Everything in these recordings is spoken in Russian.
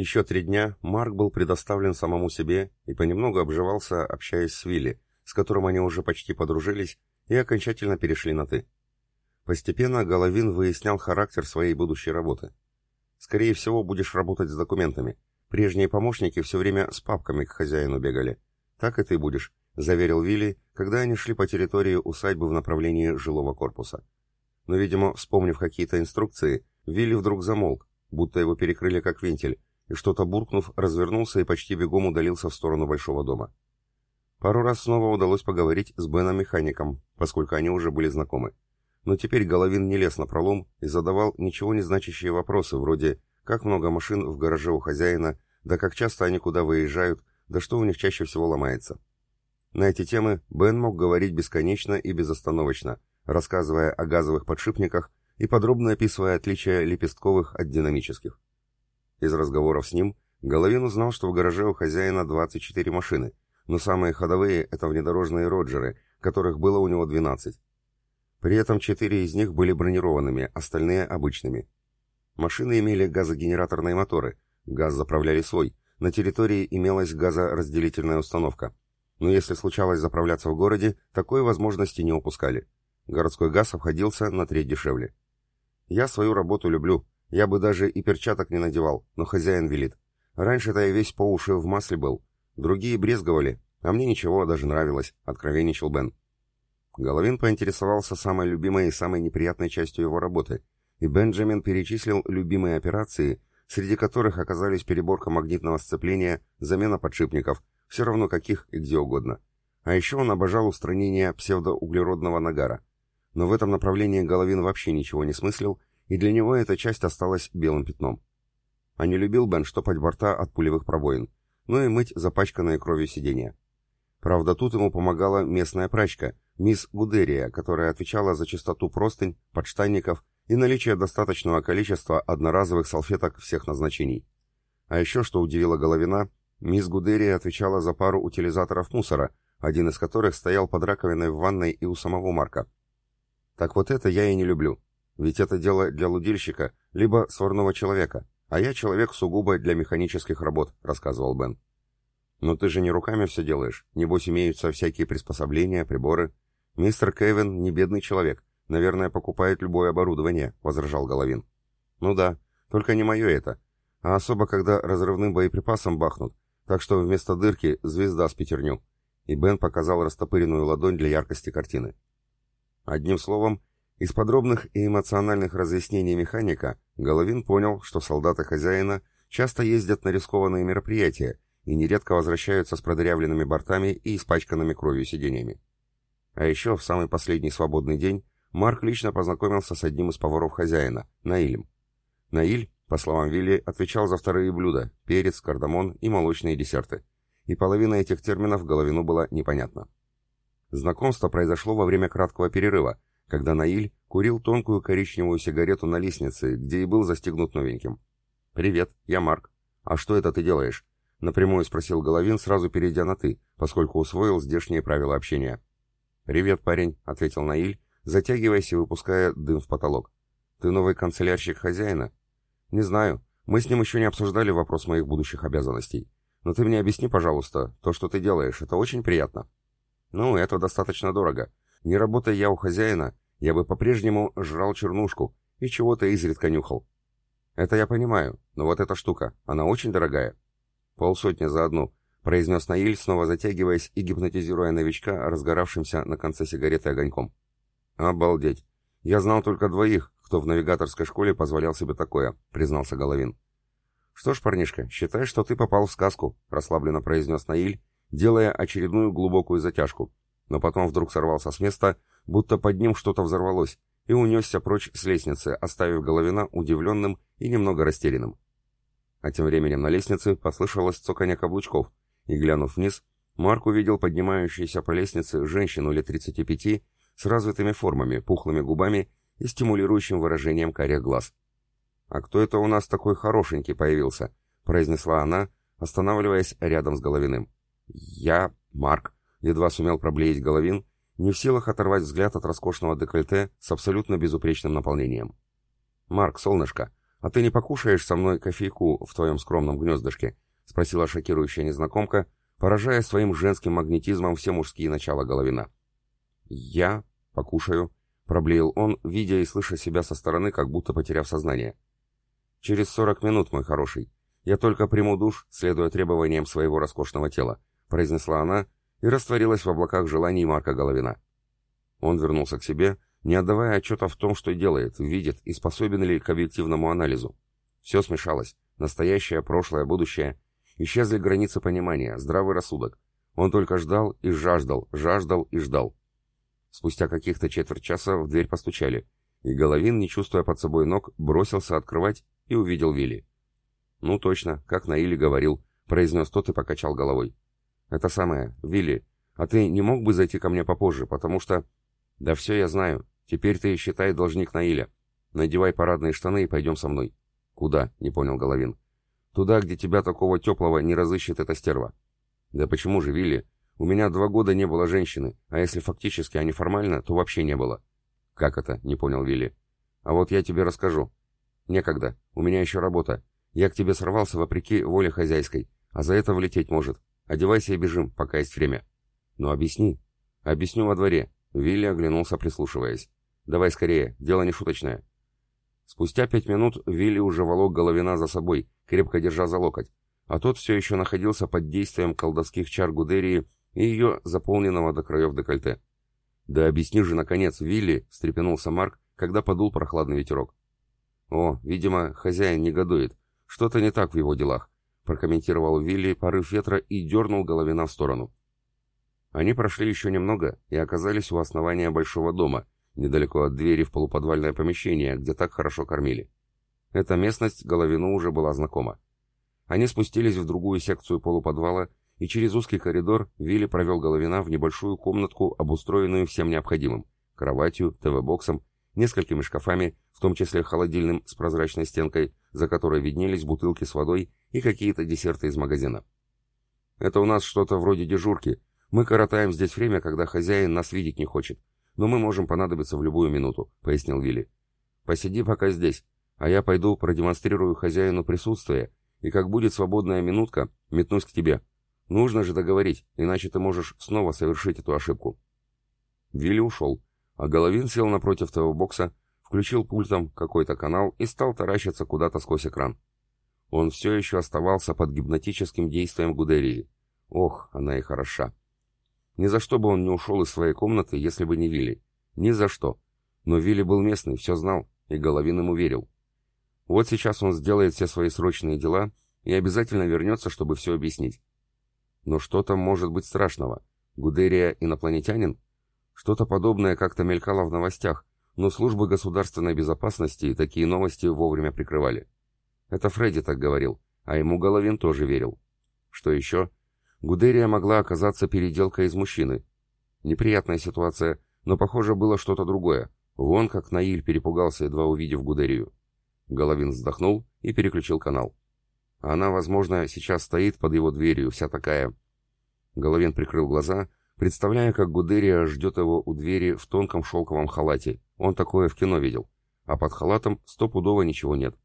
Еще три дня Марк был предоставлен самому себе и понемногу обживался, общаясь с Вилли, с которым они уже почти подружились и окончательно перешли на «ты». Постепенно Головин выяснял характер своей будущей работы. «Скорее всего, будешь работать с документами. Прежние помощники все время с папками к хозяину бегали. Так и ты будешь», — заверил Вилли, когда они шли по территории усадьбы в направлении жилого корпуса. Но, видимо, вспомнив какие-то инструкции, Вилли вдруг замолк, будто его перекрыли как вентиль, и что-то буркнув, развернулся и почти бегом удалился в сторону большого дома. Пару раз снова удалось поговорить с Беном-механиком, поскольку они уже были знакомы. Но теперь Головин не лез на пролом и задавал ничего не значащие вопросы, вроде «как много машин в гараже у хозяина», «да как часто они куда выезжают», «да что у них чаще всего ломается». На эти темы Бен мог говорить бесконечно и безостановочно, рассказывая о газовых подшипниках и подробно описывая отличия лепестковых от динамических. Из разговоров с ним Головин узнал, что в гараже у хозяина 24 машины, но самые ходовые — это внедорожные «Роджеры», которых было у него 12. При этом четыре из них были бронированными, остальные — обычными. Машины имели газогенераторные моторы, газ заправляли свой, на территории имелась газоразделительная установка. Но если случалось заправляться в городе, такой возможности не упускали. Городской газ обходился на треть дешевле. «Я свою работу люблю», я бы даже и перчаток не надевал, но хозяин велит. Раньше-то я весь по уши в масле был. Другие брезговали, а мне ничего, даже нравилось, откровенничал Бен. Головин поинтересовался самой любимой и самой неприятной частью его работы, и Бенджамин перечислил любимые операции, среди которых оказались переборка магнитного сцепления, замена подшипников, все равно каких и где угодно. А еще он обожал устранение псевдоуглеродного нагара. Но в этом направлении Головин вообще ничего не смыслил и для него эта часть осталась белым пятном. А не любил Бен штопать борта от пулевых пробоин, но и мыть запачканные кровью сиденья. Правда, тут ему помогала местная прачка, мисс Гудерия, которая отвечала за чистоту простынь, подштанников и наличие достаточного количества одноразовых салфеток всех назначений. А еще, что удивило Головина, мисс Гудерия отвечала за пару утилизаторов мусора, один из которых стоял под раковиной в ванной и у самого Марка. Так вот это я и не люблю. Ведь это дело для лудильщика, либо сварного человека, а я человек сугубо для механических работ», — рассказывал Бен. «Но ты же не руками все делаешь. Небось, имеются всякие приспособления, приборы. Мистер Кевин не бедный человек. Наверное, покупает любое оборудование», — возражал Головин. «Ну да, только не мое это. А особо, когда разрывным боеприпасом бахнут. Так что вместо дырки звезда с пятерню». И Бен показал растопыренную ладонь для яркости картины. Одним словом, из подробных и эмоциональных разъяснений механика Головин понял, что солдаты хозяина часто ездят на рискованные мероприятия и нередко возвращаются с продырявленными бортами и испачканными кровью сиденьями. А еще в самый последний свободный день Марк лично познакомился с одним из поваров хозяина, Наилем. Наиль, по словам Вилли, отвечал за вторые блюда – перец, кардамон и молочные десерты. И половина этих терминов Головину была непонятна. Знакомство произошло во время краткого перерыва – когда Наиль курил тонкую коричневую сигарету на лестнице, где и был застегнут новеньким. «Привет, я Марк. А что это ты делаешь?» — напрямую спросил Головин, сразу перейдя на «ты», поскольку усвоил здешние правила общения. «Привет, парень», — ответил Наиль, затягиваясь и выпуская дым в потолок. «Ты новый канцелярщик хозяина?» «Не знаю. Мы с ним еще не обсуждали вопрос моих будущих обязанностей. Но ты мне объясни, пожалуйста, то, что ты делаешь, это очень приятно». «Ну, это достаточно дорого. Не работая я у хозяина, я бы по-прежнему жрал чернушку и чего-то изредка нюхал. Это я понимаю, но вот эта штука, она очень дорогая. Полсотни за одну, произнес Наиль, снова затягиваясь и гипнотизируя новичка, разгоравшимся на конце сигареты огоньком. Обалдеть. Я знал только двоих, кто в навигаторской школе позволял себе такое, признался Головин. Что ж, парнишка, считай, что ты попал в сказку, расслабленно произнес Наиль, делая очередную глубокую затяжку, но потом вдруг сорвался с места, будто под ним что-то взорвалось, и унесся прочь с лестницы, оставив Головина удивленным и немного растерянным. А тем временем на лестнице послышалось цоканье каблучков, и, глянув вниз, Марк увидел поднимающуюся по лестнице женщину лет 35 с развитыми формами, пухлыми губами и стимулирующим выражением карих глаз. «А кто это у нас такой хорошенький появился?» — произнесла она, останавливаясь рядом с Головиным. «Я Марк», едва сумел проблеять Головин, не в силах оторвать взгляд от роскошного декольте с абсолютно безупречным наполнением. «Марк, солнышко, «А ты не покушаешь со мной кофейку в твоем скромном гнездышке?» — спросила шокирующая незнакомка, поражая своим женским магнетизмом все мужские начала Головина. «Я покушаю», — проблеял он, видя и слыша себя со стороны, как будто потеряв сознание. «Через сорок минут, мой хороший. Я только приму душ, следуя требованиям своего роскошного тела», — произнесла она и растворилась в облаках желаний Марка Головина. Он вернулся к себе, не отдавая отчета в том, что делает, видит и способен ли к объективному анализу. Все смешалось. Настоящее, прошлое, будущее. Исчезли границы понимания, здравый рассудок. Он только ждал и жаждал, жаждал и ждал. Спустя каких-то четверть часа в дверь постучали, и Головин, не чувствуя под собой ног, бросился открывать и увидел Вилли. «Ну точно, как Наили говорил», — произнес тот и покачал головой. «Это самое, Вилли, а ты не мог бы зайти ко мне попозже, потому что...» «Да все я знаю. Теперь ты, считай, должник Наиля. Надевай парадные штаны и пойдем со мной». «Куда?» — не понял Головин. «Туда, где тебя такого теплого не разыщет эта стерва». «Да почему же, Вилли? У меня два года не было женщины, а если фактически, а не формально, то вообще не было». «Как это?» — не понял Вилли. «А вот я тебе расскажу». «Некогда. У меня еще работа. Я к тебе сорвался вопреки воле хозяйской, а за это влететь может. Одевайся и бежим, пока есть время». «Ну объясни». «Объясню во дворе. Вилли оглянулся, прислушиваясь. «Давай скорее, дело не шуточное». Спустя пять минут Вилли уже волок Головина за собой, крепко держа за локоть, а тот все еще находился под действием колдовских чар Гудерии и ее заполненного до краев декольте. «Да объясни же, наконец, Вилли!» — встрепенулся Марк, когда подул прохладный ветерок. «О, видимо, хозяин негодует. Что-то не так в его делах», — прокомментировал Вилли порыв ветра и дернул Головина в сторону. Они прошли еще немного и оказались у основания большого дома, недалеко от двери в полуподвальное помещение, где так хорошо кормили. Эта местность Головину уже была знакома. Они спустились в другую секцию полуподвала, и через узкий коридор Вилли провел Головина в небольшую комнатку, обустроенную всем необходимым – кроватью, ТВ-боксом, несколькими шкафами, в том числе холодильным с прозрачной стенкой, за которой виднелись бутылки с водой и какие-то десерты из магазина. «Это у нас что-то вроде дежурки», мы коротаем здесь время, когда хозяин нас видеть не хочет, но мы можем понадобиться в любую минуту», — пояснил Вилли. «Посиди пока здесь, а я пойду продемонстрирую хозяину присутствие, и как будет свободная минутка, метнусь к тебе. Нужно же договорить, иначе ты можешь снова совершить эту ошибку». Вилли ушел, а Головин сел напротив того бокса, включил пультом какой-то канал и стал таращиться куда-то сквозь экран. Он все еще оставался под гипнотическим действием Гудерии. Ох, она и хороша. Ни за что бы он не ушел из своей комнаты, если бы не Вилли. Ни за что. Но Вилли был местный, все знал, и Головин ему верил. Вот сейчас он сделает все свои срочные дела и обязательно вернется, чтобы все объяснить. Но что там может быть страшного? Гудерия инопланетянин? Что-то подобное как-то мелькало в новостях, но службы государственной безопасности такие новости вовремя прикрывали. Это Фредди так говорил, а ему Головин тоже верил. Что еще? Гудерия могла оказаться переделкой из мужчины. Неприятная ситуация, но похоже было что-то другое. Вон как Наиль перепугался, едва увидев Гудерию. Головин вздохнул и переключил канал. Она, возможно, сейчас стоит под его дверью, вся такая... Головин прикрыл глаза, представляя, как Гудерия ждет его у двери в тонком шелковом халате. Он такое в кино видел. А под халатом стопудово ничего нет.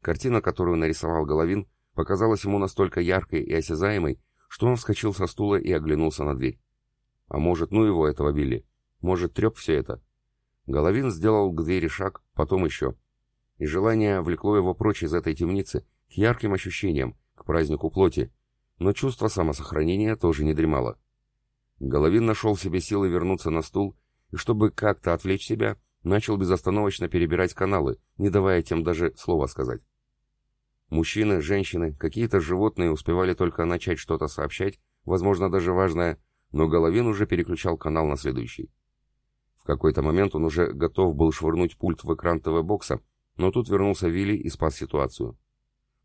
Картина, которую нарисовал Головин, показалась ему настолько яркой и осязаемой, что он вскочил со стула и оглянулся на дверь. А может, ну его этого Вилли? Может, треп все это? Головин сделал к двери шаг, потом еще. И желание влекло его прочь из этой темницы, к ярким ощущениям, к празднику плоти. Но чувство самосохранения тоже не дремало. Головин нашел себе силы вернуться на стул, и чтобы как-то отвлечь себя, начал безостановочно перебирать каналы, не давая тем даже слова сказать. Мужчины, женщины, какие-то животные успевали только начать что-то сообщать, возможно, даже важное, но Головин уже переключал канал на следующий. В какой-то момент он уже готов был швырнуть пульт в экран ТВ-бокса, но тут вернулся Вилли и спас ситуацию.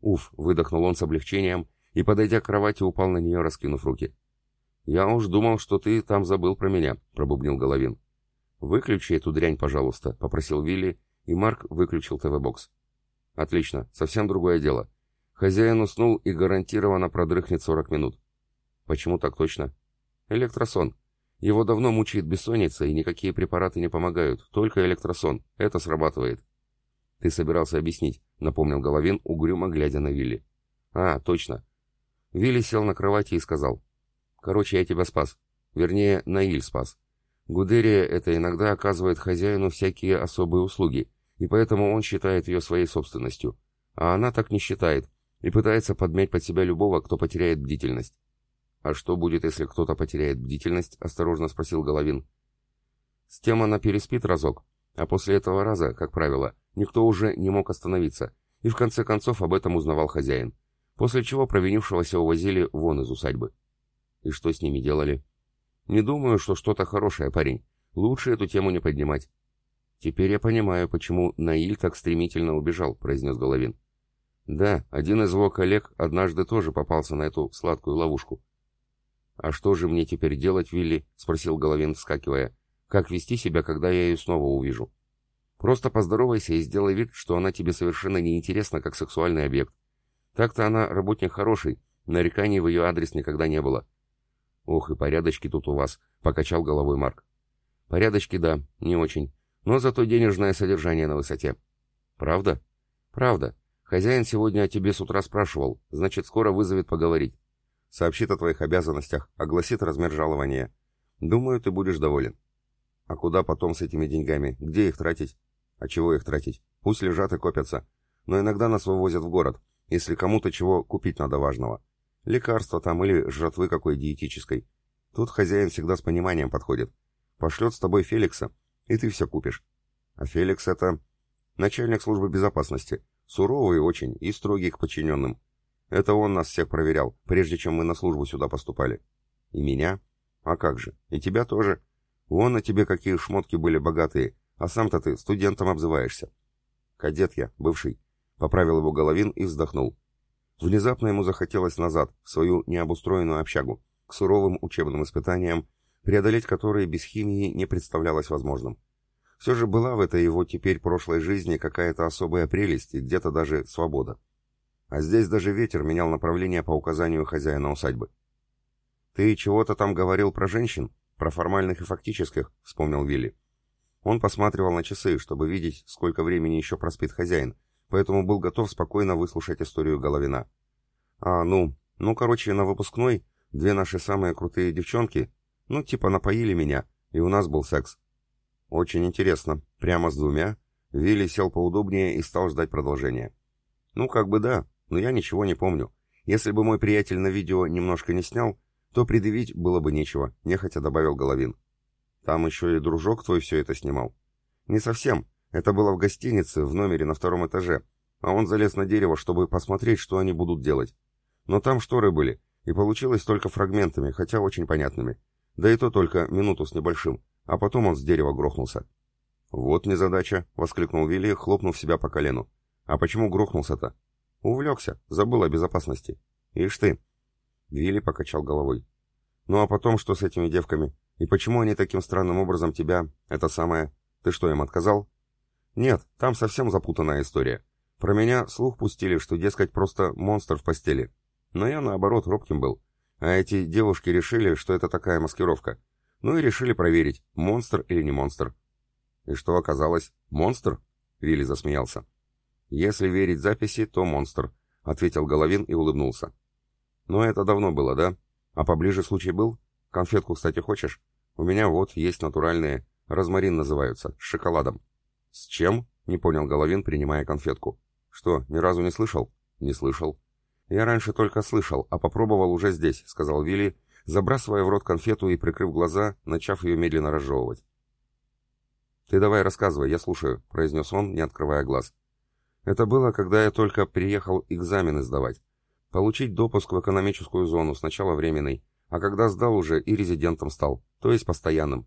«Уф!» — выдохнул он с облегчением и, подойдя к кровати, упал на нее, раскинув руки. «Я уж думал, что ты там забыл про меня», — пробубнил Головин. «Выключи эту дрянь, пожалуйста», — попросил Вилли, и Марк выключил ТВ-бокс. Отлично, совсем другое дело. Хозяин уснул и гарантированно продрыхнет 40 минут. Почему так точно? Электросон. Его давно мучает бессонница, и никакие препараты не помогают, только электросон. Это срабатывает. Ты собирался объяснить, напомнил Головин, угрюмо глядя на Вилли. А, точно. Вилли сел на кровати и сказал. Короче, я тебя спас. Вернее, Наиль спас. Гудерия это иногда оказывает хозяину всякие особые услуги, и поэтому он считает ее своей собственностью. А она так не считает и пытается подмять под себя любого, кто потеряет бдительность. «А что будет, если кто-то потеряет бдительность?» — осторожно спросил Головин. С тем она переспит разок, а после этого раза, как правило, никто уже не мог остановиться, и в конце концов об этом узнавал хозяин, после чего провинившегося увозили вон из усадьбы. И что с ними делали? Не думаю, что что-то хорошее, парень. Лучше эту тему не поднимать. Теперь я понимаю, почему Наиль так стремительно убежал, произнес Головин. Да, один из его коллег однажды тоже попался на эту сладкую ловушку. «А что же мне теперь делать, Вилли?» — спросил Головин, вскакивая. «Как вести себя, когда я ее снова увижу?» «Просто поздоровайся и сделай вид, что она тебе совершенно неинтересна как сексуальный объект. Так-то она работник хороший, нареканий в ее адрес никогда не было». «Ох, и порядочки тут у вас», — покачал головой Марк. «Порядочки, да, не очень. Но зато денежное содержание на высоте». «Правда?» «Правда. Хозяин сегодня о тебе с утра спрашивал, значит, скоро вызовет поговорить сообщит о твоих обязанностях, огласит размер жалования. Думаю, ты будешь доволен. А куда потом с этими деньгами? Где их тратить? А чего их тратить? Пусть лежат и копятся. Но иногда нас вывозят в город, если кому-то чего купить надо важного. Лекарства там или жратвы какой диетической. Тут хозяин всегда с пониманием подходит. Пошлет с тобой Феликса, и ты все купишь. А Феликс это начальник службы безопасности, суровый очень и строгий к подчиненным. Это он нас всех проверял, прежде чем мы на службу сюда поступали. И меня? А как же? И тебя тоже. Вон на тебе какие шмотки были богатые, а сам-то ты студентом обзываешься. Кадет я, бывший. Поправил его Головин и вздохнул. Внезапно ему захотелось назад, в свою необустроенную общагу, к суровым учебным испытаниям, преодолеть которые без химии не представлялось возможным. Все же была в этой его теперь прошлой жизни какая-то особая прелесть и где-то даже свобода. А здесь даже ветер менял направление по указанию хозяина усадьбы. «Ты чего-то там говорил про женщин? Про формальных и фактических?» — вспомнил Вилли. Он посматривал на часы, чтобы видеть, сколько времени еще проспит хозяин, поэтому был готов спокойно выслушать историю Головина. «А, ну, ну, короче, на выпускной две наши самые крутые девчонки, ну, типа напоили меня, и у нас был секс». «Очень интересно. Прямо с двумя?» Вилли сел поудобнее и стал ждать продолжения. «Ну, как бы да, но я ничего не помню. Если бы мой приятель на видео немножко не снял, то предъявить было бы нечего, нехотя добавил Головин. Там еще и дружок твой все это снимал. Не совсем. Это было в гостинице, в номере на втором этаже, а он залез на дерево, чтобы посмотреть, что они будут делать. Но там шторы были, и получилось только фрагментами, хотя очень понятными. Да и то только минуту с небольшим, а потом он с дерева грохнулся. «Вот незадача!» — воскликнул Вилли, хлопнув себя по колену. «А почему грохнулся-то?» Увлекся, забыл о безопасности. Ишь ты. Вилли покачал головой. Ну а потом что с этими девками? И почему они таким странным образом тебя, это самое... Ты что, им отказал? Нет, там совсем запутанная история. Про меня слух пустили, что, дескать, просто монстр в постели. Но я, наоборот, робким был. А эти девушки решили, что это такая маскировка. Ну и решили проверить, монстр или не монстр. И что оказалось? Монстр? Вилли засмеялся. «Если верить записи, то монстр», — ответил Головин и улыбнулся. «Но это давно было, да? А поближе случай был? Конфетку, кстати, хочешь? У меня вот есть натуральные, розмарин называются, с шоколадом». «С чем?» — не понял Головин, принимая конфетку. «Что, ни разу не слышал?» «Не слышал». «Я раньше только слышал, а попробовал уже здесь», — сказал Вилли, забрасывая в рот конфету и прикрыв глаза, начав ее медленно разжевывать. «Ты давай рассказывай, я слушаю», — произнес он, не открывая глаз. Это было, когда я только приехал экзамены сдавать. Получить допуск в экономическую зону, сначала временный, а когда сдал уже и резидентом стал, то есть постоянным.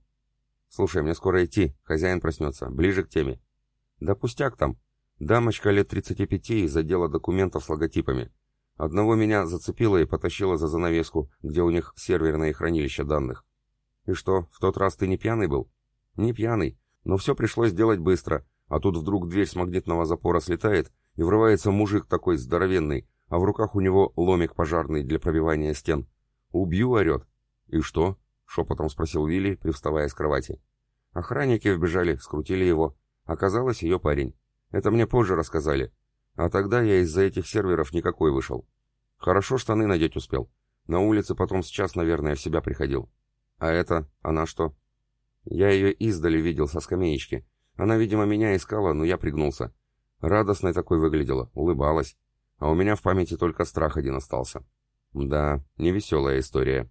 Слушай, мне скоро идти, хозяин проснется, ближе к теме. Да пустяк там. Дамочка лет 35 из отдела документов с логотипами. Одного меня зацепило и потащило за занавеску, где у них серверное хранилище данных. И что, в тот раз ты не пьяный был? Не пьяный, но все пришлось делать быстро, а тут вдруг дверь с магнитного запора слетает, и врывается мужик такой здоровенный, а в руках у него ломик пожарный для пробивания стен. «Убью!» — орет. «И что?» — шепотом спросил Вилли, привставая с кровати. Охранники вбежали, скрутили его. Оказалось, ее парень. Это мне позже рассказали. А тогда я из-за этих серверов никакой вышел. Хорошо штаны надеть успел. На улице потом с час, наверное, в себя приходил. А это, она что? Я ее издали видел со скамеечки. Она, видимо, меня искала, но я пригнулся. Радостной такой выглядела, улыбалась. А у меня в памяти только страх один остался. Да, невеселая история.